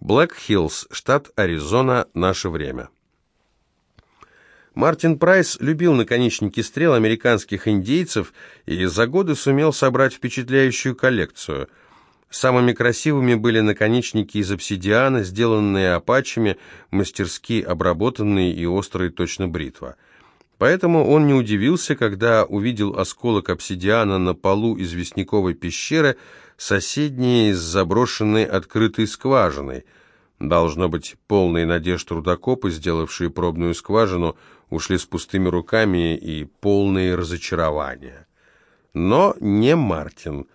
Блэк-Хиллз, штат Аризона, наше время. Мартин Прайс любил наконечники стрел американских индейцев и за годы сумел собрать впечатляющую коллекцию. Самыми красивыми были наконечники из обсидиана, сделанные апачами, мастерски обработанные и острые точно бритва. Поэтому он не удивился, когда увидел осколок обсидиана на полу известняковой пещеры, соседней с заброшенной открытой скважиной. Должно быть, полные надежд рудокопы, сделавшие пробную скважину, ушли с пустыми руками и полные разочарования. Но не Мартин.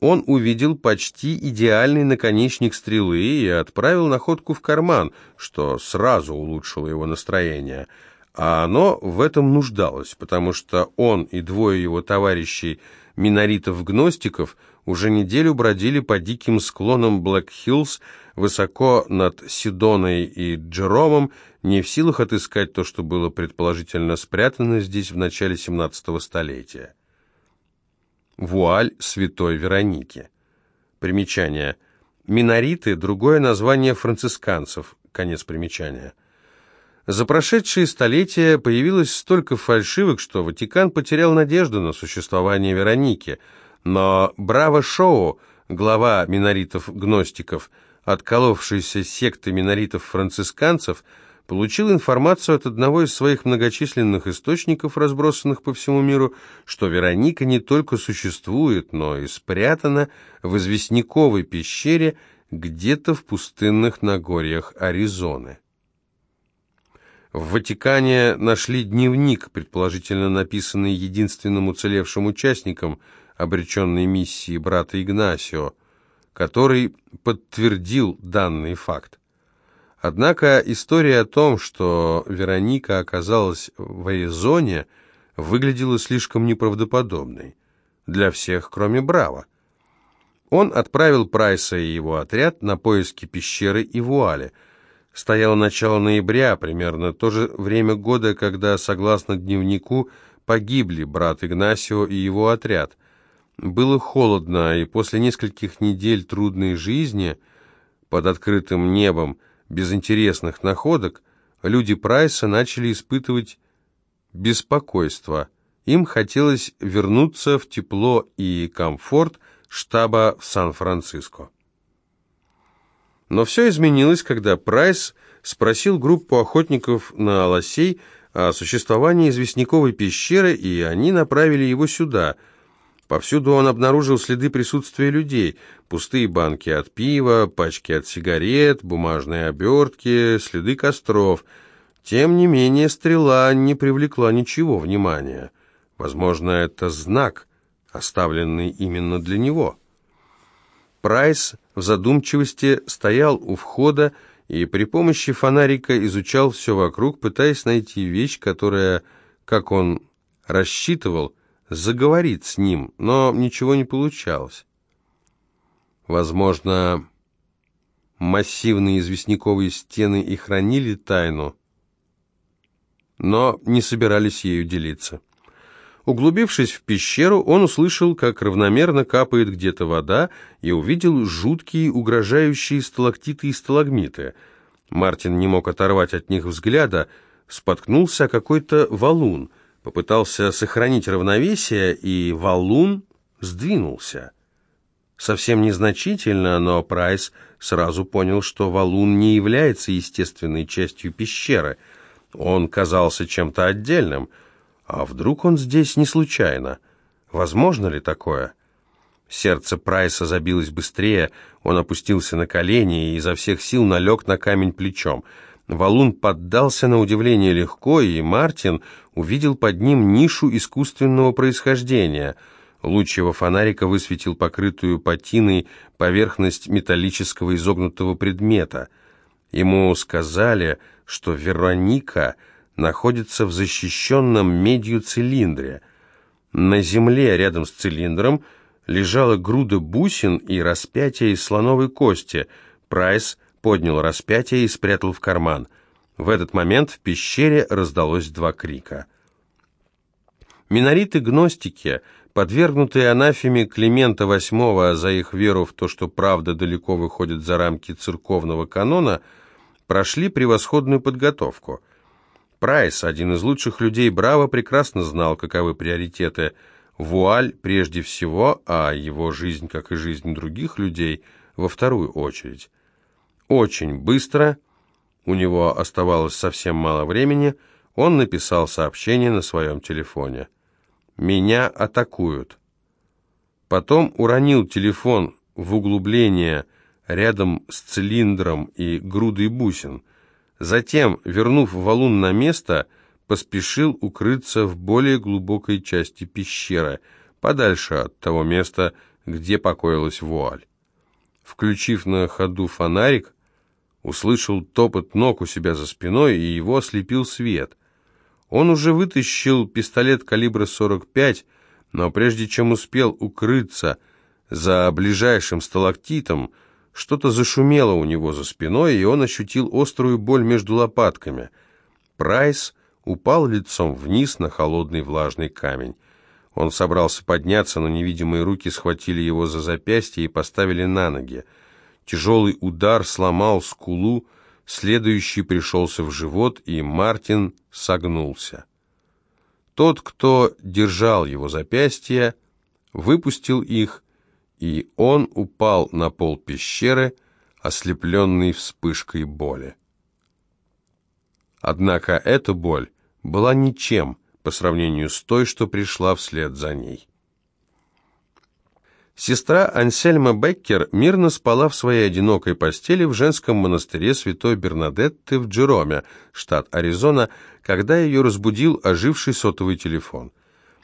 Он увидел почти идеальный наконечник стрелы и отправил находку в карман, что сразу улучшило его настроение. А оно в этом нуждалось, потому что он и двое его товарищей, миноритов-гностиков, уже неделю бродили по диким склонам Блэк-Хиллз, высоко над Сидоной и Джеромом, не в силах отыскать то, что было предположительно спрятано здесь в начале 17 столетия. Вуаль святой Вероники. Примечание. Минориты – другое название францисканцев. Конец примечания. За прошедшие столетия появилось столько фальшивок, что Ватикан потерял надежду на существование Вероники. Но Браво Шоу, глава миноритов-гностиков – отколовшейся секты миноритов-францисканцев, получил информацию от одного из своих многочисленных источников, разбросанных по всему миру, что Вероника не только существует, но и спрятана в известняковой пещере где-то в пустынных Нагорьях Аризоны. В Ватикане нашли дневник, предположительно написанный единственным уцелевшим участником обреченной миссии брата Игнасио, который подтвердил данный факт. Однако история о том, что Вероника оказалась в Аризоне, выглядела слишком неправдоподобной. Для всех, кроме Браво. Он отправил Прайса и его отряд на поиски пещеры и вуали. Стояло начало ноября, примерно то же время года, когда, согласно дневнику, погибли брат Игнасио и его отряд – было холодно, и после нескольких недель трудной жизни под открытым небом, без интересных находок, люди Прайса начали испытывать беспокойство. Им хотелось вернуться в тепло и комфорт штаба в Сан-Франциско. Но все изменилось, когда Прайс спросил группу охотников на лосей о существовании известняковой пещеры, и они направили его сюда – Повсюду он обнаружил следы присутствия людей. Пустые банки от пива, пачки от сигарет, бумажные обертки, следы костров. Тем не менее, стрела не привлекла ничего внимания. Возможно, это знак, оставленный именно для него. Прайс в задумчивости стоял у входа и при помощи фонарика изучал все вокруг, пытаясь найти вещь, которая, как он рассчитывал, заговорит с ним, но ничего не получалось. Возможно, массивные известняковые стены и хранили тайну, но не собирались ею делиться. Углубившись в пещеру, он услышал, как равномерно капает где-то вода, и увидел жуткие, угрожающие сталактиты и сталагмиты. Мартин не мог оторвать от них взгляда, споткнулся о какой-то валун — попытался сохранить равновесие, и валун сдвинулся. Совсем незначительно, но Прайс сразу понял, что валун не является естественной частью пещеры. Он казался чем-то отдельным. А вдруг он здесь не случайно? Возможно ли такое? Сердце Прайса забилось быстрее, он опустился на колени и изо всех сил налег на камень плечом — Валун поддался на удивление легко, и Мартин увидел под ним нишу искусственного происхождения. Луч его фонарика высветил покрытую патиной поверхность металлического изогнутого предмета. Ему сказали, что Вероника находится в защищенном медью цилиндре. На земле рядом с цилиндром лежала груда бусин и распятие из слоновой кости. Прайс поднял распятие и спрятал в карман. В этот момент в пещере раздалось два крика. Минориты-гностики, подвергнутые анафеме Климента VIII за их веру в то, что правда далеко выходит за рамки церковного канона, прошли превосходную подготовку. Прайс, один из лучших людей Браво, прекрасно знал, каковы приоритеты. Вуаль прежде всего, а его жизнь, как и жизнь других людей, во вторую очередь. Очень быстро, у него оставалось совсем мало времени, он написал сообщение на своем телефоне. «Меня атакуют». Потом уронил телефон в углубление рядом с цилиндром и грудой бусин. Затем, вернув валун на место, поспешил укрыться в более глубокой части пещеры, подальше от того места, где покоилась вуаль. Включив на ходу фонарик, услышал топот ног у себя за спиной, и его ослепил свет. Он уже вытащил пистолет калибра 45, но прежде чем успел укрыться за ближайшим сталактитом, что-то зашумело у него за спиной, и он ощутил острую боль между лопатками. Прайс упал лицом вниз на холодный влажный камень. Он собрался подняться, но невидимые руки схватили его за запястье и поставили на ноги. Тяжелый удар сломал скулу, следующий пришелся в живот, и Мартин согнулся. Тот, кто держал его запястья, выпустил их, и он упал на пол пещеры, ослепленный вспышкой боли. Однако эта боль была ничем по сравнению с той, что пришла вслед за ней. Сестра Ансельма Беккер мирно спала в своей одинокой постели в женском монастыре святой Бернадетты в Джероме, штат Аризона, когда ее разбудил оживший сотовый телефон.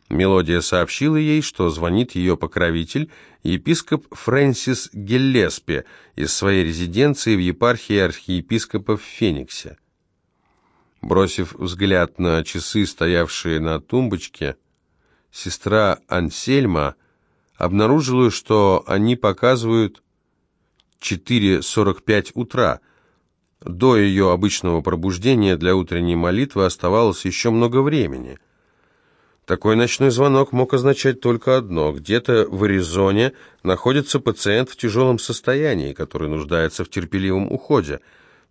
Мелодия сообщила ей, что звонит ее покровитель, епископ Фрэнсис Геллеспи из своей резиденции в епархии архиепископа в Фениксе. Бросив взгляд на часы, стоявшие на тумбочке, сестра Ансельма обнаружила, что они показывают 4.45 утра. До ее обычного пробуждения для утренней молитвы оставалось еще много времени. Такой ночной звонок мог означать только одно. Где-то в Аризоне находится пациент в тяжелом состоянии, который нуждается в терпеливом уходе.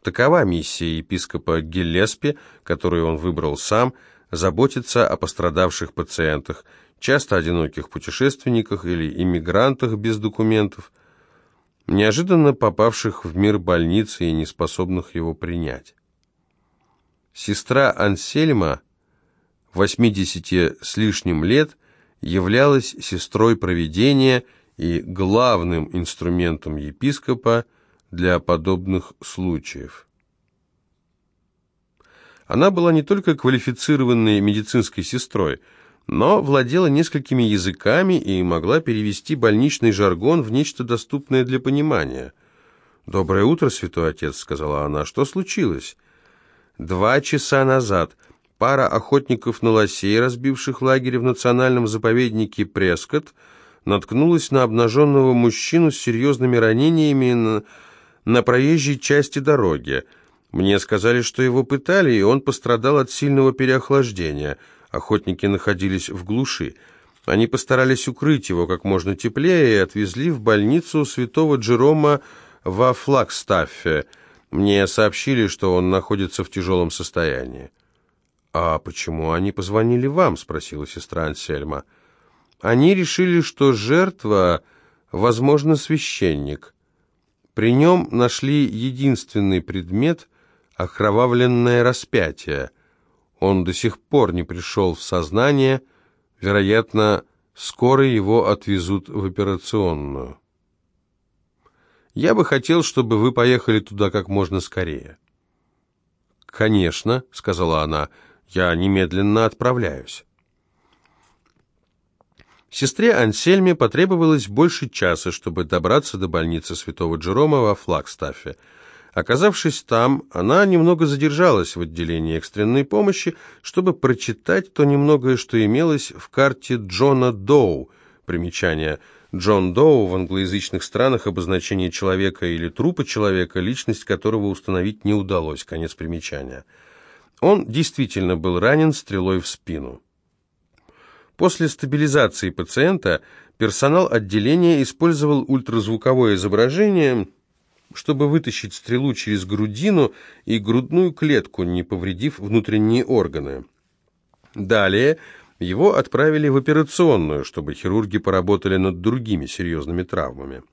Такова миссия епископа Гиллеспи, которую он выбрал сам, заботиться о пострадавших пациентах – часто одиноких путешественниках или иммигрантах без документов, неожиданно попавших в мир больницы и неспособных его принять. Сестра Ансельма, 80 с лишним лет, являлась сестрой провидения и главным инструментом епископа для подобных случаев. Она была не только квалифицированной медицинской сестрой – но владела несколькими языками и могла перевести больничный жаргон в нечто доступное для понимания. «Доброе утро, святой отец», — сказала она. «Что случилось?» «Два часа назад пара охотников на лосей, разбивших лагерь в национальном заповеднике Прескотт, наткнулась на обнаженного мужчину с серьезными ранениями на, на проезжей части дороги. Мне сказали, что его пытали, и он пострадал от сильного переохлаждения». Охотники находились в глуши. Они постарались укрыть его как можно теплее и отвезли в больницу святого Джерома во Флагстаффе. Мне сообщили, что он находится в тяжелом состоянии. «А почему они позвонили вам?» — спросила сестра Ансельма. «Они решили, что жертва, возможно, священник. При нем нашли единственный предмет — окровавленное распятие — он до сих пор не пришел в сознание, вероятно, скоро его отвезут в операционную. Я бы хотел, чтобы вы поехали туда как можно скорее. «Конечно», — сказала она, — «я немедленно отправляюсь». Сестре Ансельме потребовалось больше часа, чтобы добраться до больницы святого Джерома во Флагстафе. Оказавшись там, она немного задержалась в отделении экстренной помощи, чтобы прочитать то немногое, что имелось в карте Джона Доу. Примечание. Джон Доу в англоязычных странах обозначение человека или трупа человека, личность которого установить не удалось. Конец примечания. Он действительно был ранен стрелой в спину. После стабилизации пациента персонал отделения использовал ультразвуковое изображение, чтобы вытащить стрелу через грудину и грудную клетку, не повредив внутренние органы. Далее его отправили в операционную, чтобы хирурги поработали над другими серьезными травмами.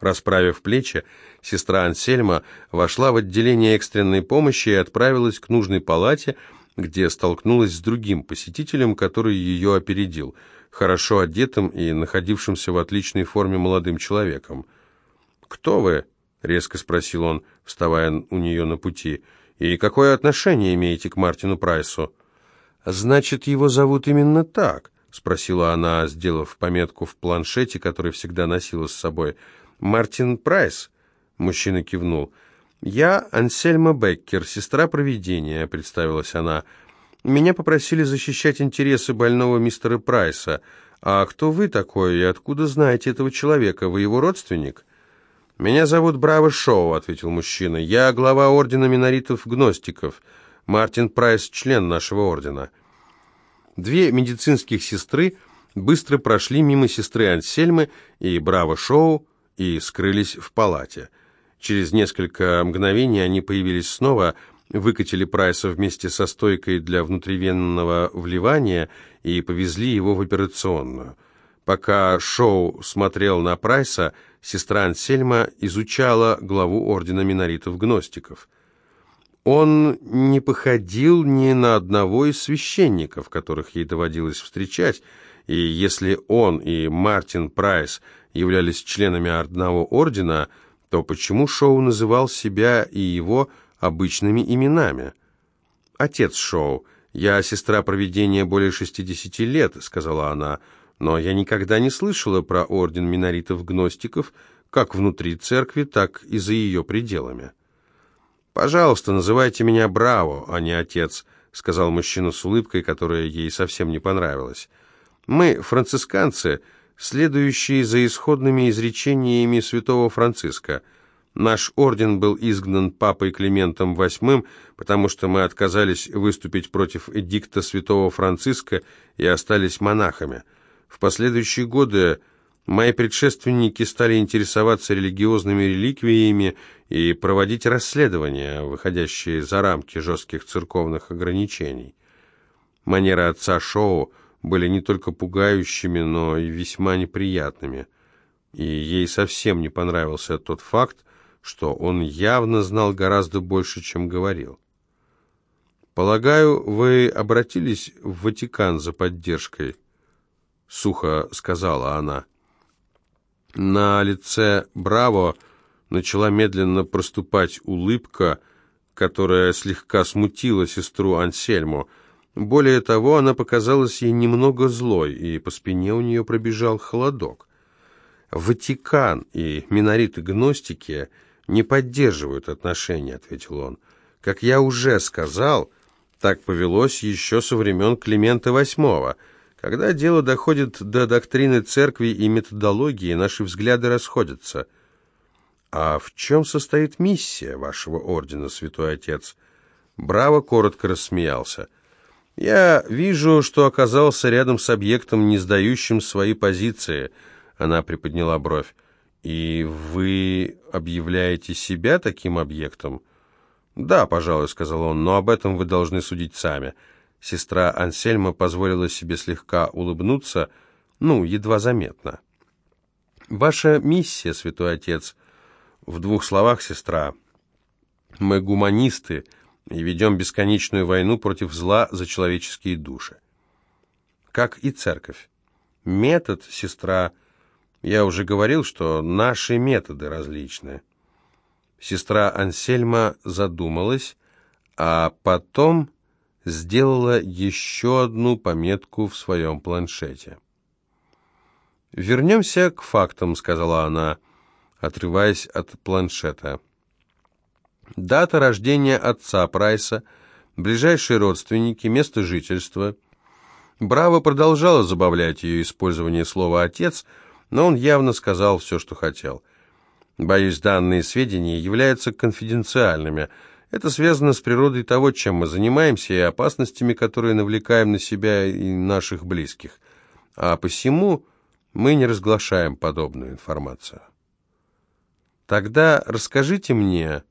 Расправив плечи, сестра Ансельма вошла в отделение экстренной помощи и отправилась к нужной палате, где столкнулась с другим посетителем, который ее опередил, хорошо одетым и находившимся в отличной форме молодым человеком. «Кто вы?» — резко спросил он, вставая у нее на пути. «И какое отношение имеете к Мартину Прайсу?» «Значит, его зовут именно так?» — спросила она, сделав пометку в планшете, который всегда носила с собой. «Мартин Прайс?» — мужчина кивнул. «Я Ансельма Беккер, сестра провидения», — представилась она. «Меня попросили защищать интересы больного мистера Прайса. А кто вы такой и откуда знаете этого человека? Вы его родственник?» «Меня зовут Браво Шоу», — ответил мужчина. «Я глава ордена миноритов-гностиков. Мартин Прайс — член нашего ордена». Две медицинских сестры быстро прошли мимо сестры Ансельмы и Браво Шоу и скрылись в палате. Через несколько мгновений они появились снова, выкатили Прайса вместе со стойкой для внутривенного вливания и повезли его в операционную. Пока Шоу смотрел на Прайса, сестра Ансельма изучала главу ордена миноритов-гностиков. Он не походил ни на одного из священников, которых ей доводилось встречать, и если он и Мартин Прайс являлись членами одного ордена – то почему Шоу называл себя и его обычными именами? «Отец Шоу, я сестра проведения более 60 лет», — сказала она, «но я никогда не слышала про орден миноритов-гностиков как внутри церкви, так и за ее пределами». «Пожалуйста, называйте меня Браво, а не отец», — сказал мужчина с улыбкой, которая ей совсем не понравилась. «Мы, францисканцы, — следующие за исходными изречениями святого Франциска. Наш орден был изгнан папой Климентом VIII, потому что мы отказались выступить против эдикта святого Франциска и остались монахами. В последующие годы мои предшественники стали интересоваться религиозными реликвиями и проводить расследования, выходящие за рамки жестких церковных ограничений. Манера отца Шоу – были не только пугающими, но и весьма неприятными. И ей совсем не понравился тот факт, что он явно знал гораздо больше, чем говорил. «Полагаю, вы обратились в Ватикан за поддержкой?» — сухо сказала она. На лице Браво начала медленно проступать улыбка, которая слегка смутила сестру Ансельму — более того, она показалась ей немного злой, и по спине у нее пробежал холодок. «Ватикан и минориты-гностики не поддерживают отношения», — ответил он. «Как я уже сказал, так повелось еще со времен Климента VIII. Когда дело доходит до доктрины церкви и методологии, наши взгляды расходятся». «А в чем состоит миссия вашего ордена, святой отец?» Браво коротко рассмеялся. «Я вижу, что оказался рядом с объектом, не сдающим свои позиции», — она приподняла бровь. «И вы объявляете себя таким объектом?» «Да, пожалуй», — сказал он, — «но об этом вы должны судить сами». Сестра Ансельма позволила себе слегка улыбнуться, ну, едва заметно. «Ваша миссия, святой отец...» «В двух словах, сестра...» «Мы гуманисты, и ведем бесконечную войну против зла за человеческие души. Как и церковь. Метод, сестра, я уже говорил, что наши методы различны. Сестра Ансельма задумалась, а потом сделала еще одну пометку в своем планшете. «Вернемся к фактам», — сказала она, отрываясь от планшета. Дата рождения отца Прайса, ближайшие родственники, место жительства. Браво продолжала забавлять ее использование слова «отец», но он явно сказал все, что хотел. Боюсь, данные сведения являются конфиденциальными. Это связано с природой того, чем мы занимаемся, и опасностями, которые навлекаем на себя и наших близких. А посему мы не разглашаем подобную информацию. Тогда расскажите мне,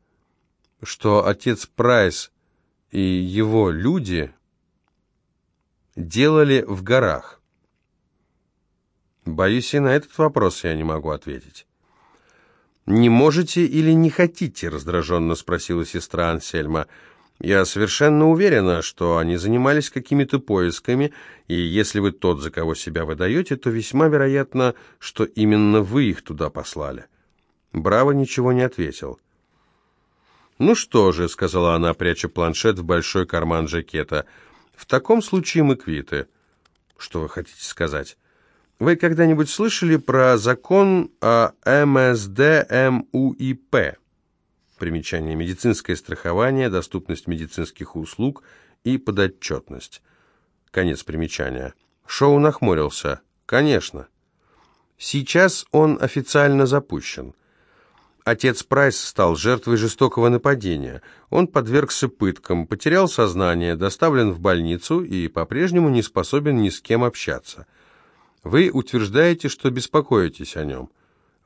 что отец Прайс и его люди делали в горах. Боюсь, и на этот вопрос я не могу ответить. «Не можете или не хотите?» — раздраженно спросила сестра Ансельма. «Я совершенно уверена, что они занимались какими-то поисками, и если вы тот, за кого себя выдаете, то весьма вероятно, что именно вы их туда послали». Браво ничего не ответил. «Ну что же», — сказала она, пряча планшет в большой карман жакета, — «в таком случае мы квиты». «Что вы хотите сказать?» Вы когда-нибудь слышали про закон о МСД-МУИП? Примечание. Медицинское страхование, доступность медицинских услуг и подотчетность. Конец примечания. Шоу нахмурился. Конечно. Сейчас он официально запущен. Отец Прайс стал жертвой жестокого нападения. Он подвергся пыткам, потерял сознание, доставлен в больницу и по-прежнему не способен ни с кем общаться. Вы утверждаете, что беспокоитесь о нем.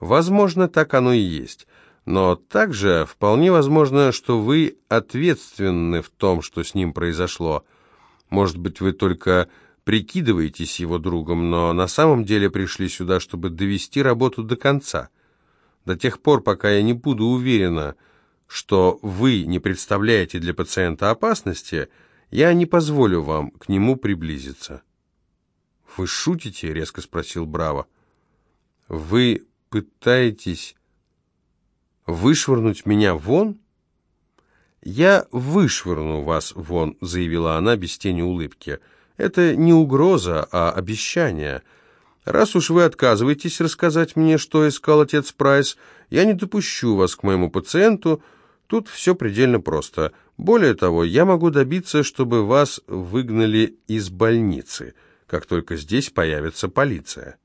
Возможно, так оно и есть. Но также вполне возможно, что вы ответственны в том, что с ним произошло. Может быть, вы только прикидываетесь его другом, но на самом деле пришли сюда, чтобы довести работу до конца. До тех пор, пока я не буду уверена, что вы не представляете для пациента опасности, я не позволю вам к нему приблизиться. «Вы шутите?» — резко спросил Браво. «Вы пытаетесь вышвырнуть меня вон?» «Я вышвырну вас вон», — заявила она без тени улыбки. «Это не угроза, а обещание. Раз уж вы отказываетесь рассказать мне, что искал отец Прайс, я не допущу вас к моему пациенту. Тут все предельно просто. Более того, я могу добиться, чтобы вас выгнали из больницы» как только здесь появится полиция.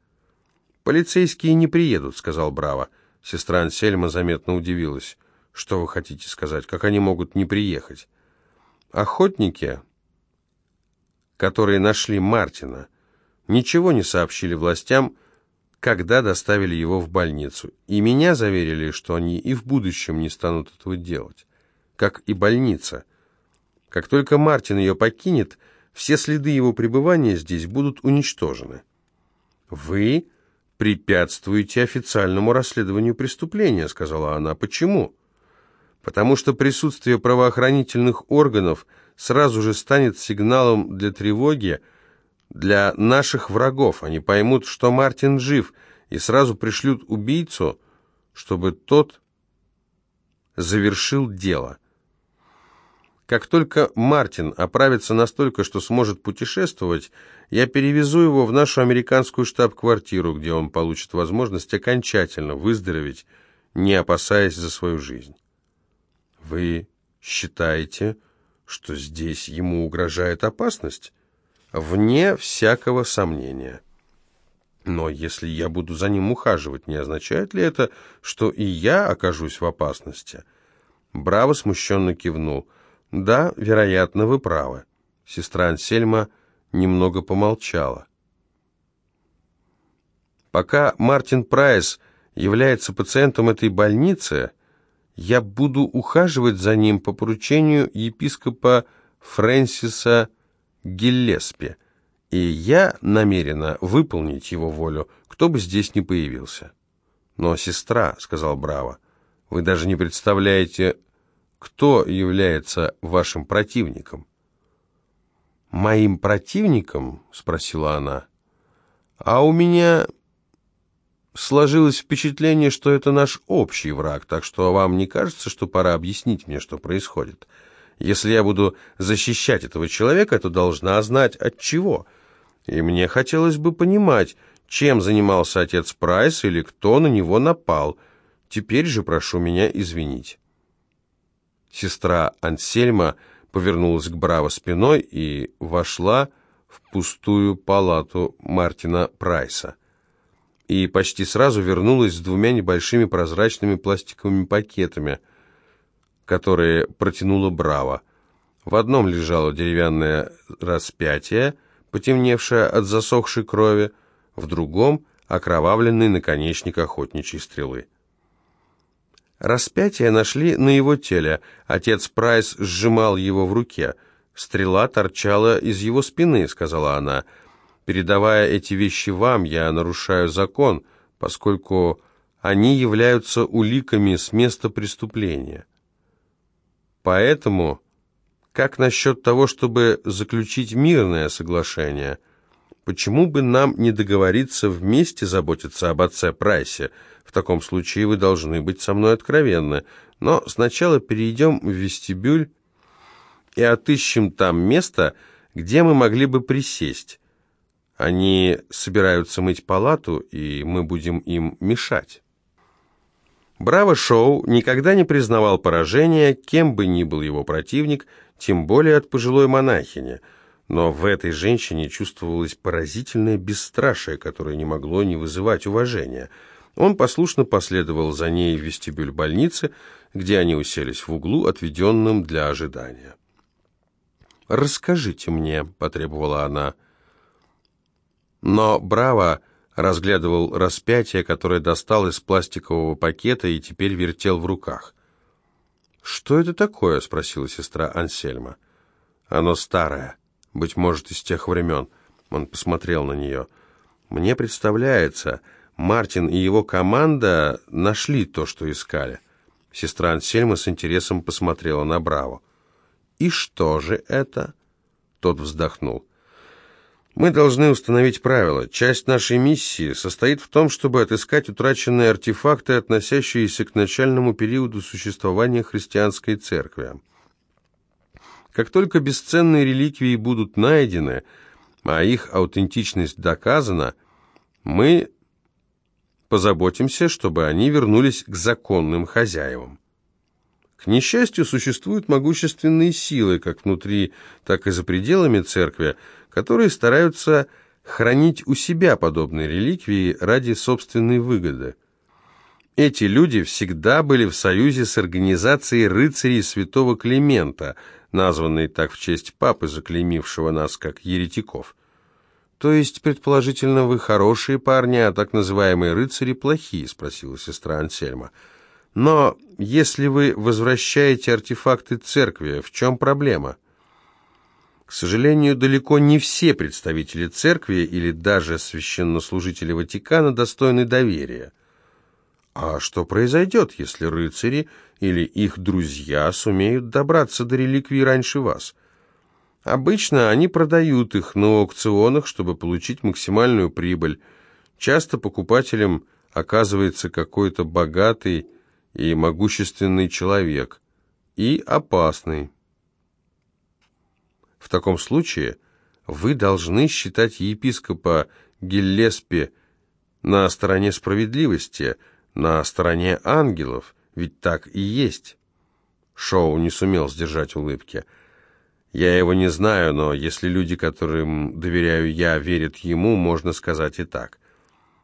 «Полицейские не приедут», — сказал Браво. Сестра Ансельма заметно удивилась. «Что вы хотите сказать? Как они могут не приехать?» «Охотники, которые нашли Мартина, ничего не сообщили властям, когда доставили его в больницу, и меня заверили, что они и в будущем не станут этого делать, как и больница. Как только Мартин ее покинет, все следы его пребывания здесь будут уничтожены. Вы препятствуете официальному расследованию преступления, сказала она. Почему? Потому что присутствие правоохранительных органов сразу же станет сигналом для тревоги для наших врагов. Они поймут, что Мартин жив, и сразу пришлют убийцу, чтобы тот завершил дело. Как только Мартин оправится настолько, что сможет путешествовать, я перевезу его в нашу американскую штаб-квартиру, где он получит возможность окончательно выздороветь, не опасаясь за свою жизнь. Вы считаете, что здесь ему угрожает опасность? Вне всякого сомнения. Но если я буду за ним ухаживать, не означает ли это, что и я окажусь в опасности? Браво смущенно кивнул – «Да, вероятно, вы правы». Сестра Ансельма немного помолчала. «Пока Мартин Прайс является пациентом этой больницы, я буду ухаживать за ним по поручению епископа Фрэнсиса Гиллеспи, и я намерена выполнить его волю, кто бы здесь ни появился». «Но, сестра», — сказал Браво, — «вы даже не представляете, кто является вашим противником?» «Моим противником?» — спросила она. «А у меня сложилось впечатление, что это наш общий враг, так что вам не кажется, что пора объяснить мне, что происходит? Если я буду защищать этого человека, то должна знать от чего. И мне хотелось бы понимать, чем занимался отец Прайс или кто на него напал. Теперь же прошу меня извинить». Сестра Ансельма повернулась к Браво спиной и вошла в пустую палату Мартина Прайса. И почти сразу вернулась с двумя небольшими прозрачными пластиковыми пакетами. которые протянула Браво. В одном лежало деревянное распятие, потемневшее от засохшей крови, в другом — окровавленный наконечник охотничьей стрелы. Распятие нашли на его теле. Отец Прайс сжимал его в руке. «Стрела торчала из его спины», — сказала она. «Передавая эти вещи вам, я нарушаю закон, поскольку они являются уликами с места преступления. Поэтому, как насчет того, чтобы заключить мирное соглашение? Почему бы нам не договориться вместе заботиться об отце Прайсе?» В таком случае вы должны быть со мной откровенны. Но сначала перейдем в вестибюль и отыщем там место, где мы могли бы присесть. Они собираются мыть палату, и мы будем им мешать. Браво Шоу никогда не признавал поражения, кем бы ни был его противник, тем более от пожилой монахини. Но в этой женщине чувствовалось поразительное бесстрашие, которое не могло не вызывать уважения – он послушно последовал за ней в вестибюль больницы, где они уселись в углу, отведенном для ожидания. «Расскажите мне», — потребовала она. Но Браво разглядывал распятие, которое достал из пластикового пакета и теперь вертел в руках. «Что это такое?» — спросила сестра Ансельма. «Оно старое, быть может, из тех времен». Он посмотрел на нее. «Мне представляется...» Мартин и его команда нашли то, что искали. Сестра Ансельма с интересом посмотрела на Браво. «И что же это?» Тот вздохнул. «Мы должны установить правила. Часть нашей миссии состоит в том, чтобы отыскать утраченные артефакты, относящиеся к начальному периоду существования христианской церкви. Как только бесценные реликвии будут найдены, а их аутентичность доказана, мы позаботимся, чтобы они вернулись к законным хозяевам. К несчастью, существуют могущественные силы, как внутри, так и за пределами церкви, которые стараются хранить у себя подобные реликвии ради собственной выгоды. Эти люди всегда были в союзе с организацией рыцарей святого Климента, названной так в честь папы, заклеймившего нас как еретиков. «То есть, предположительно, вы хорошие парни, а так называемые рыцари плохие?» — спросила сестра Ансельма. «Но если вы возвращаете артефакты церкви, в чем проблема?» К сожалению, далеко не все представители церкви или даже священнослужители Ватикана достойны доверия. А что произойдет, если рыцари или их друзья сумеют добраться до реликвий раньше вас? Обычно они продают их на аукционах, чтобы получить максимальную прибыль. Часто покупателем оказывается какой-то богатый и могущественный человек. И опасный. В таком случае вы должны считать епископа Гиллеспи на стороне справедливости, на стороне ангелов, ведь так и есть. Шоу не сумел сдержать улыбки. Я его не знаю, но если люди, которым доверяю я, верят ему, можно сказать и так.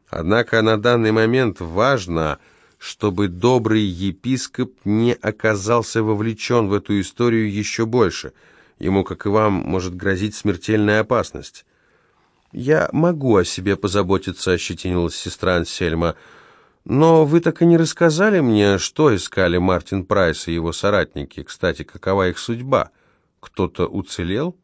Однако на данный момент важно, чтобы добрый епископ не оказался вовлечен в эту историю еще больше. Ему, как и вам, может грозить смертельная опасность. «Я могу о себе позаботиться», — ощетинилась сестра Ансельма. «Но вы так и не рассказали мне, что искали Мартин Прайс и его соратники. Кстати, какова их судьба?» Кто-то уцелел?